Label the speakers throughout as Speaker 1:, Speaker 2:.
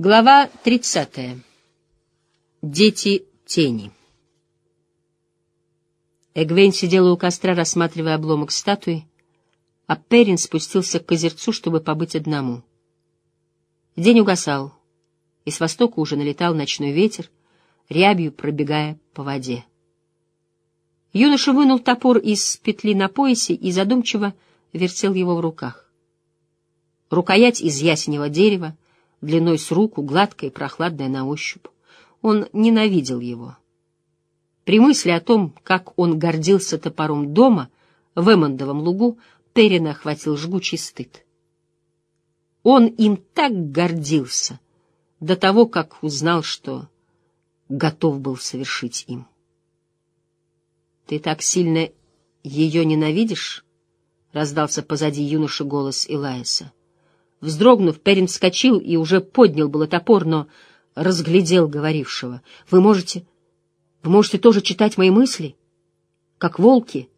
Speaker 1: Глава 30. Дети тени. Эгвейн сидела у костра, рассматривая обломок статуи, а Перин спустился к озерцу, чтобы побыть одному. День угасал, и с востока уже налетал ночной ветер, рябью пробегая по воде. Юноша вынул топор из петли на поясе и задумчиво вертел его в руках. Рукоять из ясеневого дерева, длиной с руку, гладкая и прохладная на ощупь. Он ненавидел его. При мысли о том, как он гордился топором дома в Эммондовом лугу, Перина охватил жгучий стыд. Он им так гордился до того, как узнал, что готов был совершить им. «Ты так сильно ее ненавидишь?» — раздался позади юноши голос Илаиса. Вздрогнув, Перин вскочил и уже поднял было топор, но разглядел говорившего. — Вы можете... Вы можете тоже читать мои мысли? Как волки?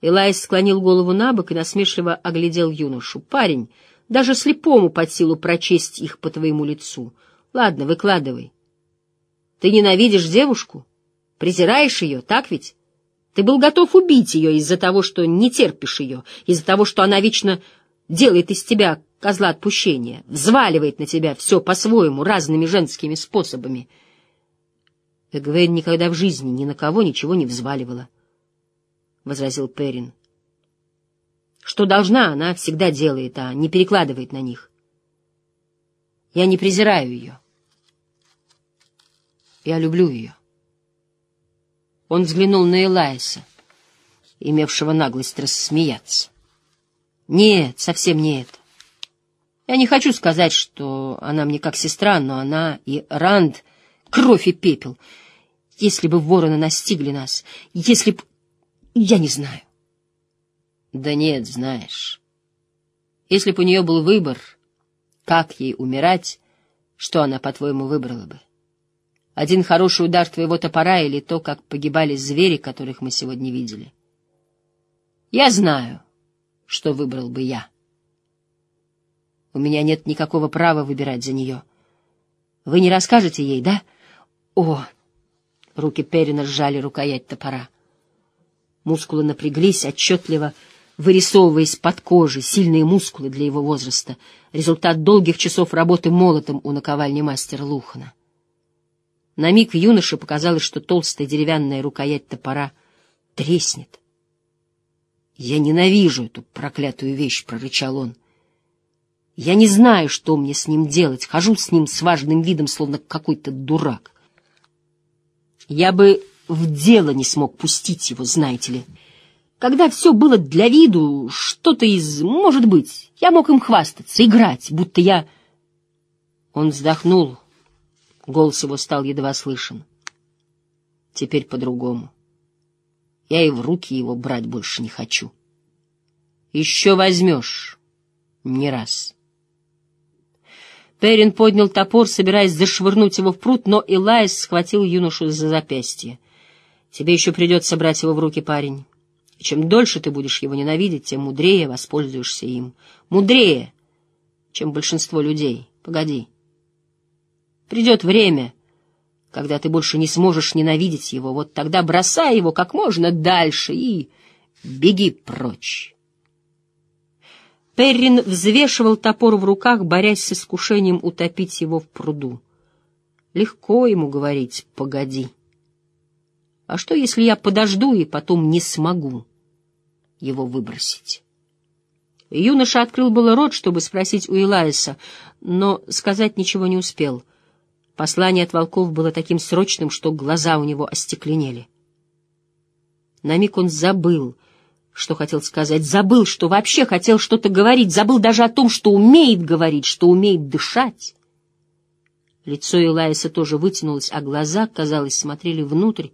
Speaker 1: Элайс склонил голову на бок и насмешливо оглядел юношу. — Парень, даже слепому под силу прочесть их по твоему лицу. Ладно, выкладывай. Ты ненавидишь девушку? Презираешь ее, так ведь? Ты был готов убить ее из-за того, что не терпишь ее, из-за того, что она вечно делает из тебя козла отпущения, взваливает на тебя все по-своему, разными женскими способами. Эгвейн никогда в жизни ни на кого ничего не взваливала, — возразил Перин. Что должна, она всегда делает, а не перекладывает на них. Я не презираю ее. Я люблю ее. Он взглянул на Элайса, имевшего наглость рассмеяться. Нет, совсем не это. Я не хочу сказать, что она мне как сестра, но она и Ранд — кровь и пепел. Если бы вороны настигли нас, если б... Я не знаю. Да нет, знаешь. Если бы у нее был выбор, как ей умирать, что она, по-твоему, выбрала бы? Один хороший удар твоего топора или то, как погибали звери, которых мы сегодня видели? Я знаю, что выбрал бы я. У меня нет никакого права выбирать за нее. Вы не расскажете ей, да? О! Руки Перина сжали рукоять топора. Мускулы напряглись, отчетливо вырисовываясь под кожей, сильные мускулы для его возраста, результат долгих часов работы молотом у наковальни мастера Лухана. На миг юноше показалось, что толстая деревянная рукоять топора треснет. «Я ненавижу эту проклятую вещь», — прорычал он. «Я не знаю, что мне с ним делать. Хожу с ним с важным видом, словно какой-то дурак. Я бы в дело не смог пустить его, знаете ли. Когда все было для виду, что-то из... Может быть, я мог им хвастаться, играть, будто я...» Он вздохнул. Голос его стал едва слышен. «Теперь по-другому». Я и в руки его брать больше не хочу. Еще возьмешь. Не раз. Перин поднял топор, собираясь зашвырнуть его в пруд, но Илайс схватил юношу за запястье. Тебе еще придется брать его в руки, парень. Чем дольше ты будешь его ненавидеть, тем мудрее воспользуешься им. Мудрее, чем большинство людей. Погоди. Придет время, когда ты больше не сможешь ненавидеть его, вот тогда бросай его как можно дальше и беги прочь. Перрин взвешивал топор в руках, борясь с искушением утопить его в пруду. Легко ему говорить «погоди». А что, если я подожду и потом не смогу его выбросить? Юноша открыл было рот, чтобы спросить у Илаиса, но сказать ничего не успел — Послание от волков было таким срочным, что глаза у него остекленели. На миг он забыл, что хотел сказать, забыл, что вообще хотел что-то говорить, забыл даже о том, что умеет говорить, что умеет дышать. Лицо Илаиса тоже вытянулось, а глаза, казалось, смотрели внутрь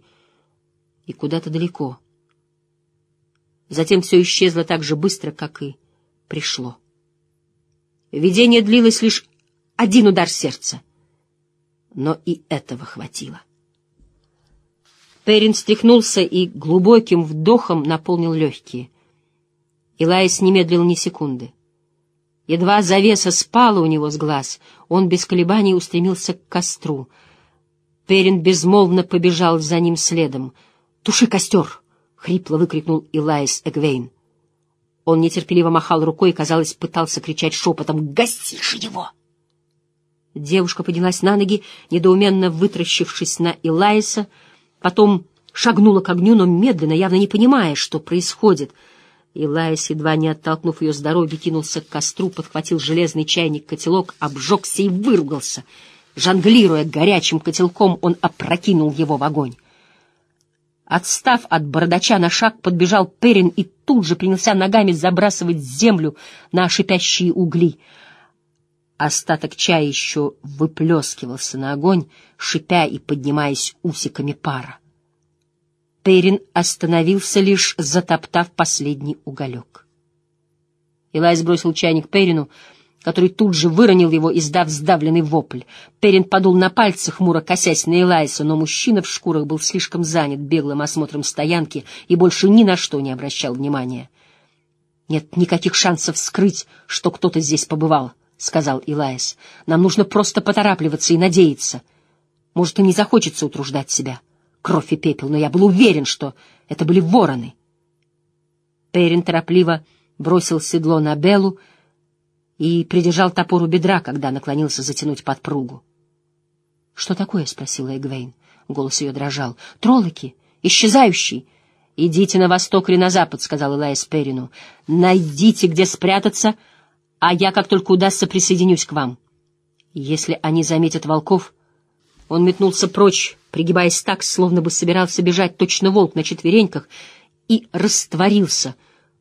Speaker 1: и куда-то далеко. Затем все исчезло так же быстро, как и пришло. Видение длилось лишь один удар сердца но и этого хватило. Перин встряхнулся и глубоким вдохом наполнил легкие. Илайс не медлил ни секунды. Едва завеса спала у него с глаз, он без колебаний устремился к костру. Перин безмолвно побежал за ним следом. «Туши костер!» — хрипло выкрикнул Илайс Эгвейн. Он нетерпеливо махал рукой и, казалось, пытался кричать шепотом «Гаси же его!» Девушка поднялась на ноги, недоуменно вытращившись на Илайса, потом шагнула к огню, но медленно, явно не понимая, что происходит — Илайс, едва не оттолкнув ее с дороги, кинулся к костру, подхватил железный чайник-котелок, обжегся и выругался. Жонглируя горячим котелком, он опрокинул его в огонь. Отстав от бородача на шаг, подбежал Перин и тут же принялся ногами забрасывать землю на шипящие угли. Остаток чая еще выплескивался на огонь, шипя и поднимаясь усиками пара. Перин остановился лишь, затоптав последний уголек. Илай сбросил чайник Перину, который тут же выронил его, издав сдавленный вопль. Перин подул на пальцы, хмуро косясь на Элайса, но мужчина в шкурах был слишком занят беглым осмотром стоянки и больше ни на что не обращал внимания. «Нет никаких шансов скрыть, что кто-то здесь побывал», — сказал Илайс. «Нам нужно просто поторапливаться и надеяться. Может, и не захочется утруждать себя» кровь и пепел, но я был уверен, что это были вороны. Перин торопливо бросил седло на Беллу и придержал топор у бедра, когда наклонился затянуть подпругу. — Что такое? — спросила Эгвейн. Голос ее дрожал. — Троллоки! Исчезающий! — Идите на восток или на запад, — сказал Элайс Перину. — Найдите, где спрятаться, а я, как только удастся, присоединюсь к вам. Если они заметят волков, он метнулся прочь, пригибаясь так, словно бы собирался бежать точно волк на четвереньках, и растворился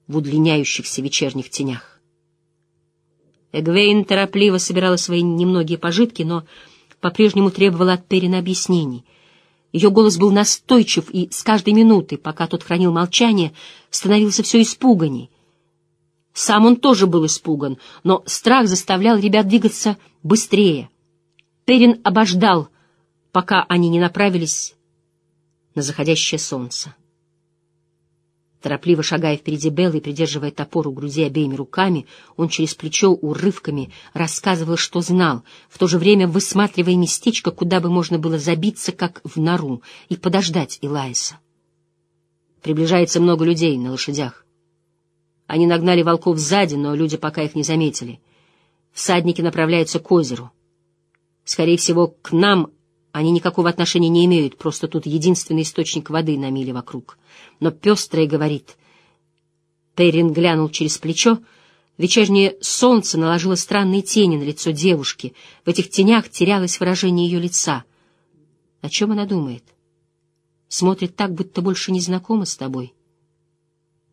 Speaker 1: в удлиняющихся вечерних тенях. Эгвейн торопливо собирала свои немногие пожитки, но по-прежнему требовала от Перина объяснений. Ее голос был настойчив, и с каждой минуты, пока тот хранил молчание, становился все испуганней. Сам он тоже был испуган, но страх заставлял ребят двигаться быстрее. Перин обождал, пока они не направились на заходящее солнце. Торопливо шагая впереди Беллы и придерживая топор у груди обеими руками, он через плечо урывками рассказывал, что знал, в то же время высматривая местечко, куда бы можно было забиться, как в нору, и подождать Илайса. Приближается много людей на лошадях. Они нагнали волков сзади, но люди пока их не заметили. Всадники направляются к озеру. Скорее всего, к нам они никакого отношения не имеют, просто тут единственный источник воды на миле вокруг. Но пестрая говорит. Перрин глянул через плечо. Вечернее солнце наложило странные тени на лицо девушки. В этих тенях терялось выражение ее лица. О чем она думает? Смотрит так, будто больше не знакома с тобой.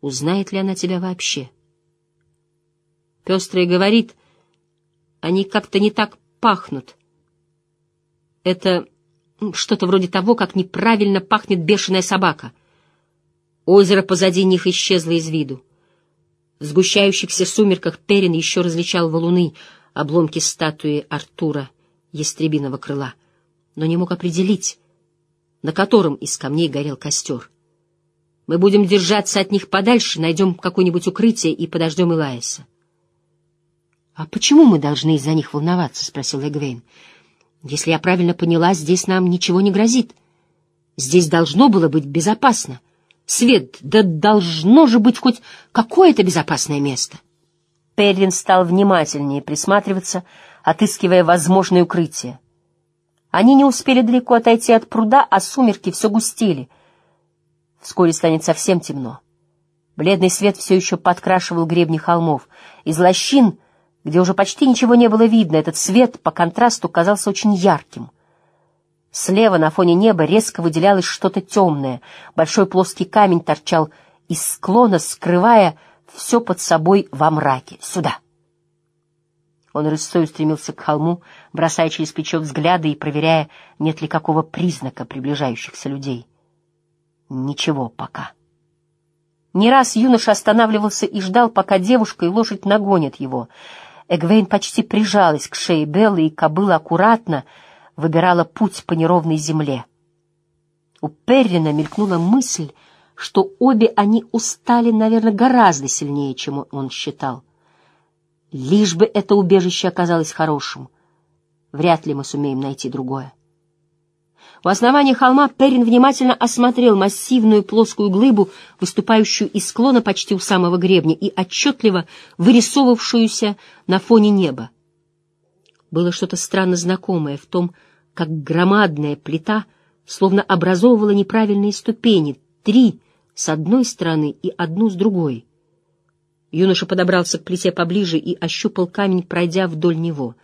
Speaker 1: Узнает ли она тебя вообще? Пестрая говорит, они как-то не так пахнут. Это что-то вроде того, как неправильно пахнет бешеная собака. Озеро позади них исчезло из виду. В сгущающихся сумерках Перин еще различал валуны, обломки статуи Артура, ястребиного крыла, но не мог определить, на котором из камней горел костер. Мы будем держаться от них подальше, найдем какое-нибудь укрытие и подождем Илаиса. — А почему мы должны из-за них волноваться? — спросил Эгвейн. — если я правильно поняла, здесь нам ничего не грозит. Здесь должно было быть безопасно. Свет, да должно же быть хоть какое-то безопасное место. Перлин стал внимательнее присматриваться, отыскивая возможное укрытие. Они не успели далеко отойти от пруда, а сумерки все густели. Вскоре станет совсем темно. Бледный свет все еще подкрашивал гребни холмов. Из лощин где уже почти ничего не было видно, этот свет по контрасту казался очень ярким. Слева на фоне неба резко выделялось что-то темное. Большой плоский камень торчал из склона, скрывая все под собой во мраке. «Сюда!» Он рысцой устремился к холму, бросая через плечо взгляды и проверяя, нет ли какого признака приближающихся людей. Ничего пока. Не раз юноша останавливался и ждал, пока девушка и лошадь нагонят его — Эгвейн почти прижалась к шее Беллы, и кобыла аккуратно выбирала путь по неровной земле. У Перрина мелькнула мысль, что обе они устали, наверное, гораздо сильнее, чем он считал. Лишь бы это убежище оказалось хорошим. Вряд ли мы сумеем найти другое. У основания холма Перин внимательно осмотрел массивную плоскую глыбу, выступающую из склона почти у самого гребня и отчетливо вырисовывавшуюся на фоне неба. Было что-то странно знакомое в том, как громадная плита словно образовывала неправильные ступени, три с одной стороны и одну с другой. Юноша подобрался к плите поближе и ощупал камень, пройдя вдоль него.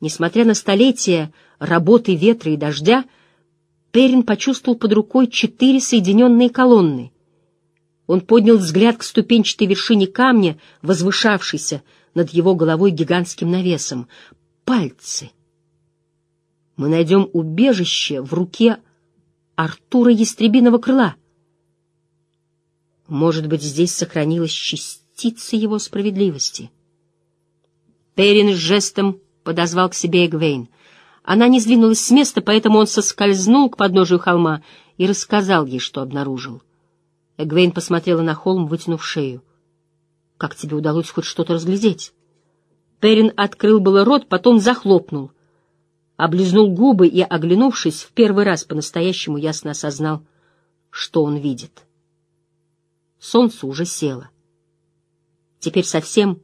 Speaker 1: Несмотря на столетия работы ветра и дождя, Перин почувствовал под рукой четыре соединенные колонны. Он поднял взгляд к ступенчатой вершине камня, возвышавшейся над его головой гигантским навесом. Пальцы. Мы найдем убежище в руке Артура Ястребиного крыла. Может быть, здесь сохранилась частица его справедливости. Перин жестом подозвал к себе Эгвейн. Она не сдвинулась с места, поэтому он соскользнул к подножию холма и рассказал ей, что обнаружил. Эгвейн посмотрела на холм, вытянув шею. «Как тебе удалось хоть что-то разглядеть?» Перин открыл было рот, потом захлопнул. Облизнул губы и, оглянувшись, в первый раз по-настоящему ясно осознал, что он видит. Солнце уже село. Теперь совсем,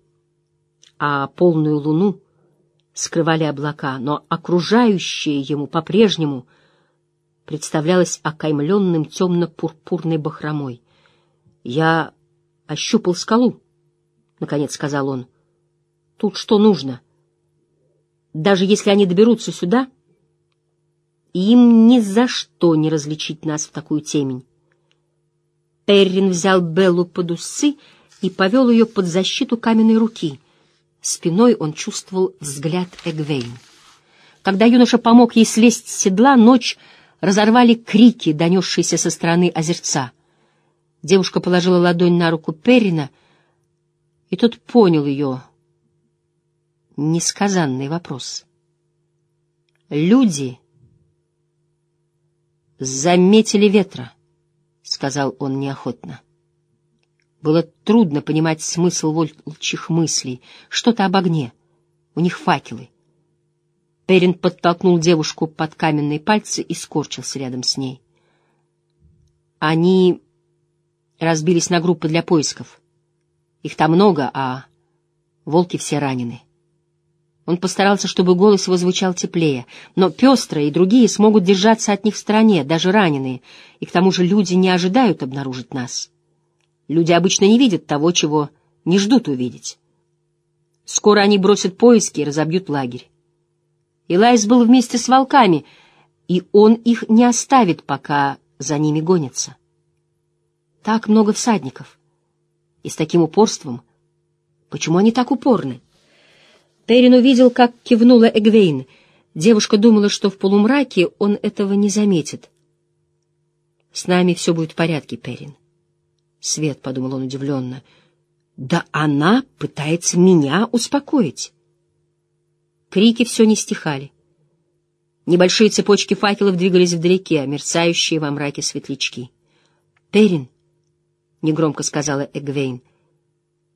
Speaker 1: а полную луну скрывали облака, но окружающее ему по-прежнему представлялось окаймленным темно-пурпурной бахромой. «Я ощупал скалу», — наконец сказал он. «Тут что нужно? Даже если они доберутся сюда, им ни за что не различить нас в такую темень». Перрин взял Беллу под усы и повел ее под защиту каменной руки — Спиной он чувствовал взгляд Эгвейн. Когда юноша помог ей слезть с седла, ночь разорвали крики, донесшиеся со стороны озерца. Девушка положила ладонь на руку Перрина, и тот понял ее несказанный вопрос. «Люди заметили ветра», — сказал он неохотно. Было трудно понимать смысл волчьих мыслей. Что-то об огне. У них факелы. Перин подтолкнул девушку под каменные пальцы и скорчился рядом с ней. Они разбились на группы для поисков. Их там много, а волки все ранены. Он постарался, чтобы голос его звучал теплее, но пестрые и другие смогут держаться от них в стороне, даже раненые, и к тому же люди не ожидают обнаружить нас. Люди обычно не видят того, чего не ждут увидеть. Скоро они бросят поиски и разобьют лагерь. Илайс был вместе с волками, и он их не оставит, пока за ними гонятся. Так много всадников. И с таким упорством. Почему они так упорны? Перин увидел, как кивнула Эгвейн. Девушка думала, что в полумраке он этого не заметит. «С нами все будет в порядке, Перин. Свет, — подумал он удивленно, — да она пытается меня успокоить. Крики все не стихали. Небольшие цепочки факелов двигались вдалеке, мерцающие во мраке светлячки. «Перин», — негромко сказала Эгвейн,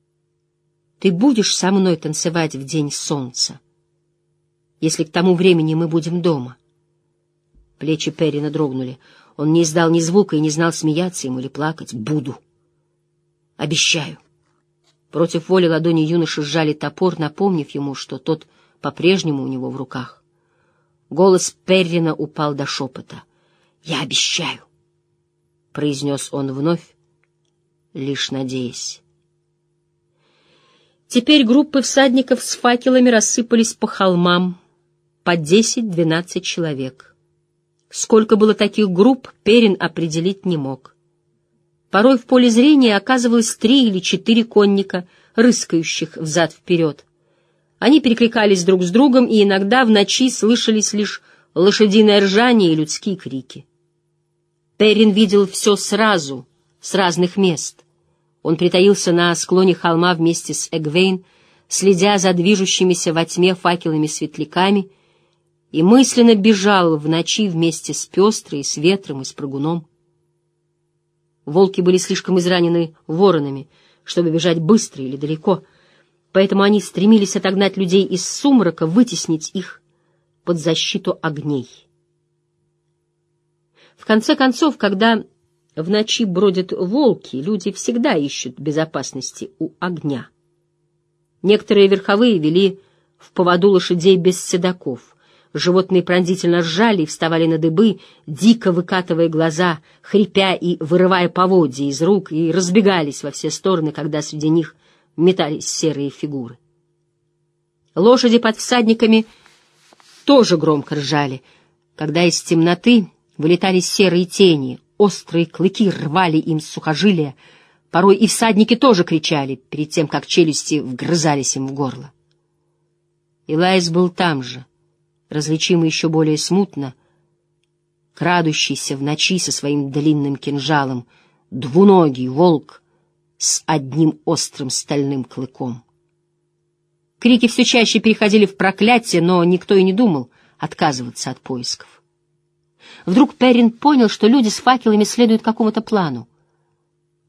Speaker 1: — «ты будешь со мной танцевать в день солнца, если к тому времени мы будем дома?» Плечи Перина дрогнули. Он не издал ни звука и не знал, смеяться ему или плакать. «Буду». Обещаю. Против воли ладони юноши сжали топор, напомнив ему, что тот по-прежнему у него в руках. Голос Перрина упал до шепота. «Я обещаю», — произнес он вновь, лишь надеясь. Теперь группы всадников с факелами рассыпались по холмам, по десять-двенадцать человек. Сколько было таких групп, Перин определить не мог. Порой в поле зрения оказывалось три или четыре конника, рыскающих взад-вперед. Они перекликались друг с другом, и иногда в ночи слышались лишь лошадиное ржание и людские крики. Перрин видел все сразу, с разных мест. Он притаился на склоне холма вместе с Эгвейн, следя за движущимися во тьме факелами-светляками, и мысленно бежал в ночи вместе с пестрой, с ветром и с прыгуном. Волки были слишком изранены воронами, чтобы бежать быстро или далеко. поэтому они стремились отогнать людей из сумрака, вытеснить их под защиту огней. В конце концов, когда в ночи бродят волки, люди всегда ищут безопасности у огня. Некоторые верховые вели в поводу лошадей без седаков. Животные пронзительно ржали и вставали на дыбы, дико выкатывая глаза, хрипя и вырывая поводья из рук, и разбегались во все стороны, когда среди них метались серые фигуры. Лошади под всадниками тоже громко ржали, когда из темноты вылетали серые тени, острые клыки рвали им сухожилия, порой и всадники тоже кричали перед тем, как челюсти вгрызались им в горло. Илайс был там же, различимый еще более смутно, крадущийся в ночи со своим длинным кинжалом, двуногий волк с одним острым стальным клыком. Крики все чаще переходили в проклятие, но никто и не думал отказываться от поисков. Вдруг Перрин понял, что люди с факелами следуют какому-то плану.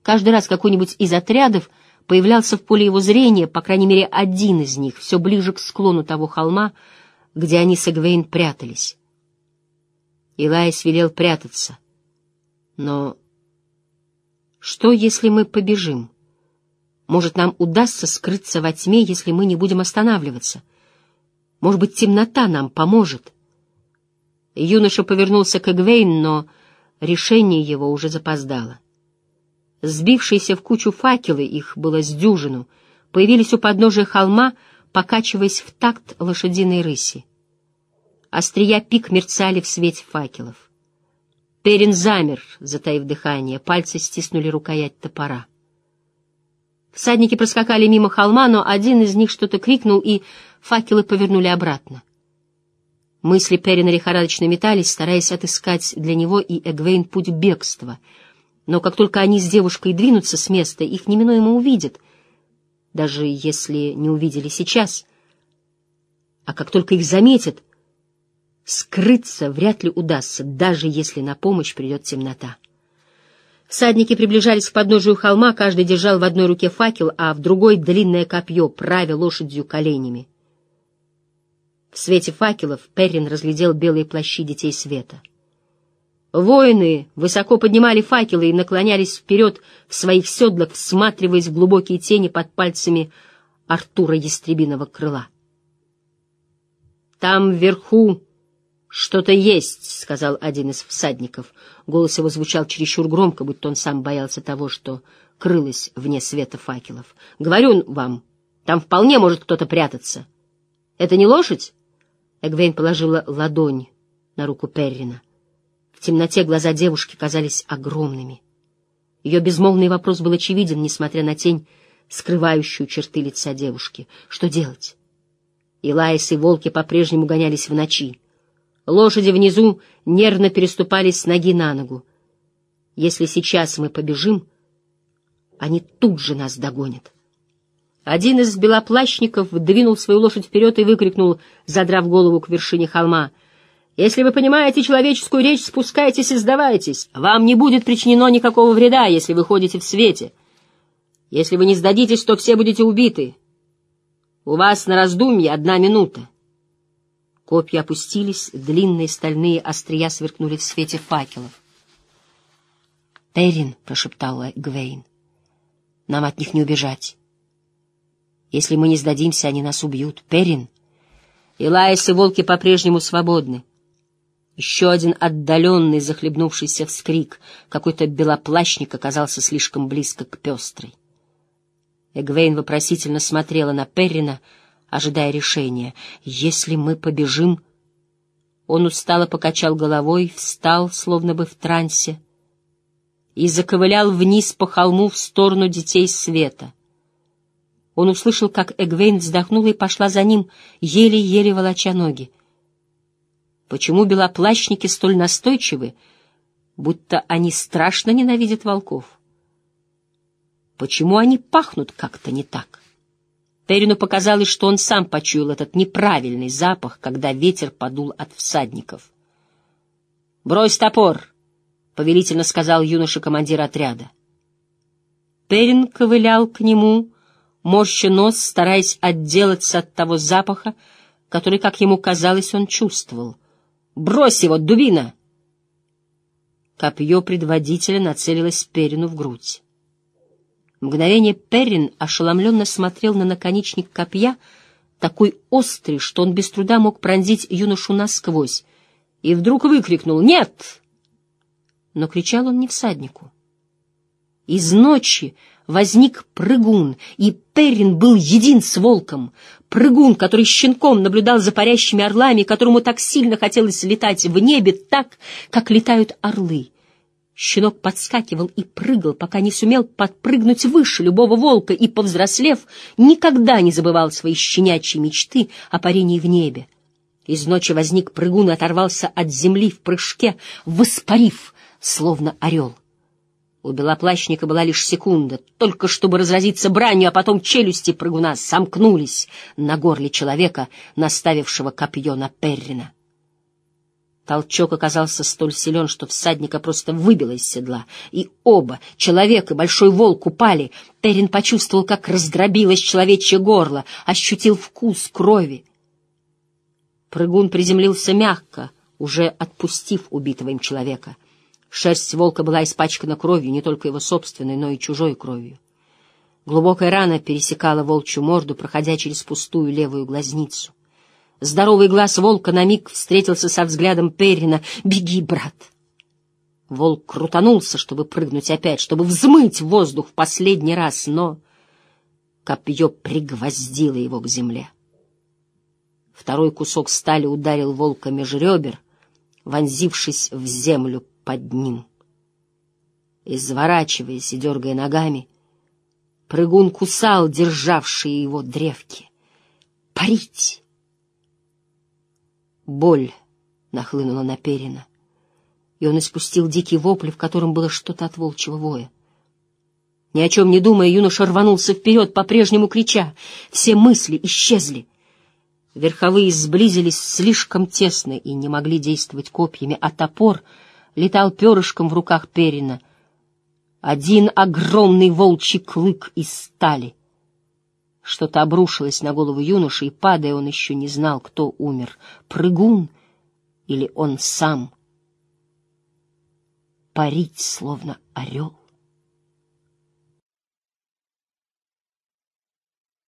Speaker 1: Каждый раз какой-нибудь из отрядов появлялся в поле его зрения, по крайней мере, один из них, все ближе к склону того холма, где они с Эгвейн прятались. Илайс велел прятаться. Но что, если мы побежим? Может, нам удастся скрыться во тьме, если мы не будем останавливаться? Может быть, темнота нам поможет? Юноша повернулся к Эгвейн, но решение его уже запоздало. Сбившиеся в кучу факелы, их было с дюжину, появились у подножия холма, покачиваясь в такт лошадиной рыси. Острия пик мерцали в свете факелов. Перин замер, затаив дыхание, пальцы стиснули рукоять топора. Всадники проскакали мимо холма, но один из них что-то крикнул, и факелы повернули обратно. Мысли Перина лихорадочно метались, стараясь отыскать для него и Эгвейн путь бегства. Но как только они с девушкой двинутся с места, их неминуемо увидят, даже если не увидели сейчас. А как только их заметят, скрыться вряд ли удастся, даже если на помощь придет темнота. Всадники приближались к подножию холма, каждый держал в одной руке факел, а в другой — длинное копье, правя лошадью коленями. В свете факелов Перрин разглядел белые плащи детей света. Воины высоко поднимали факелы и наклонялись вперед в своих седлах, всматриваясь в глубокие тени под пальцами Артура Ястребиного крыла. «Там вверху что-то есть», — сказал один из всадников. Голос его звучал чересчур громко, будто он сам боялся того, что крылось вне света факелов. «Говорю вам, там вполне может кто-то прятаться. Это не лошадь?» Эгвейн положила ладонь на руку Перрина. В темноте глаза девушки казались огромными. Ее безмолвный вопрос был очевиден, несмотря на тень, скрывающую черты лица девушки. Что делать? Илаис и волки по-прежнему гонялись в ночи. Лошади внизу нервно переступали с ноги на ногу. Если сейчас мы побежим, они тут же нас догонят. Один из белоплащников двинул свою лошадь вперед и выкрикнул, задрав голову к вершине холма. «Если вы понимаете человеческую речь, спускайтесь и сдавайтесь. Вам не будет причинено никакого вреда, если вы ходите в свете. Если вы не сдадитесь, то все будете убиты. У вас на раздумье одна минута». Копья опустились, длинные стальные острия сверкнули в свете факелов. «Террин», — прошептала Гвейн, — «нам от них не убежать». Если мы не сдадимся, они нас убьют. Перин. Илаис и волки по-прежнему свободны. Еще один отдаленный, захлебнувшийся вскрик. Какой-то белоплащник оказался слишком близко к пестрой. Эгвейн вопросительно смотрела на Перрина, ожидая решения. «Если мы побежим...» Он устало покачал головой, встал, словно бы в трансе, и заковылял вниз по холму в сторону детей света — он услышал, как Эгвейн вздохнула и пошла за ним, еле-еле волоча ноги. Почему белоплащники столь настойчивы, будто они страшно ненавидят волков? Почему они пахнут как-то не так? Перину показалось, что он сам почуял этот неправильный запах, когда ветер подул от всадников. «Брось топор!» — повелительно сказал юноша командир отряда. Перин ковылял к нему, морща нос, стараясь отделаться от того запаха, который, как ему казалось, он чувствовал. «Брось его, дубина!» Копье предводителя нацелилось Перину в грудь. Мгновение Перрин ошеломленно смотрел на наконечник копья, такой острый, что он без труда мог пронзить юношу насквозь, и вдруг выкрикнул «Нет!». Но кричал он не всаднику. Из ночи возник прыгун, и Перрин был един с волком. Прыгун, который щенком наблюдал за парящими орлами, которому так сильно хотелось летать в небе так, как летают орлы. Щенок подскакивал и прыгал, пока не сумел подпрыгнуть выше любого волка и, повзрослев, никогда не забывал свои щенячьи мечты о парении в небе. Из ночи возник прыгун и оторвался от земли в прыжке, воспарив, словно орел. У белоплащника была лишь секунда, только чтобы разразиться бранью, а потом челюсти прыгуна сомкнулись на горле человека, наставившего копье на Перрина. Толчок оказался столь силен, что всадника просто выбило из седла, и оба, человек и большой волк, упали. Перрин почувствовал, как раздробилось человечье горло, ощутил вкус крови. Прыгун приземлился мягко, уже отпустив убитого им человека — Шерсть волка была испачкана кровью, не только его собственной, но и чужой кровью. Глубокая рана пересекала волчью морду, проходя через пустую левую глазницу. Здоровый глаз волка на миг встретился со взглядом Перрина. «Беги, брат!» Волк крутанулся, чтобы прыгнуть опять, чтобы взмыть воздух в последний раз, но копье пригвоздило его к земле. Второй кусок стали ударил волка меж ребер, вонзившись в землю под ним. Изворачиваясь и дергая ногами, прыгун кусал державшие его древки. «Парить!» Боль нахлынула на Перина, и он испустил дикий вопль, в котором было что-то от волчьего воя. Ни о чем не думая, юноша рванулся вперед, по-прежнему крича. Все мысли исчезли. Верховые сблизились слишком тесно и не могли действовать копьями, а топор — летал перышком в руках Перина. Один огромный волчий клык из стали. Что-то обрушилось на голову юноши, и, падая, он еще не знал, кто умер — прыгун или он сам. Парить, словно орел.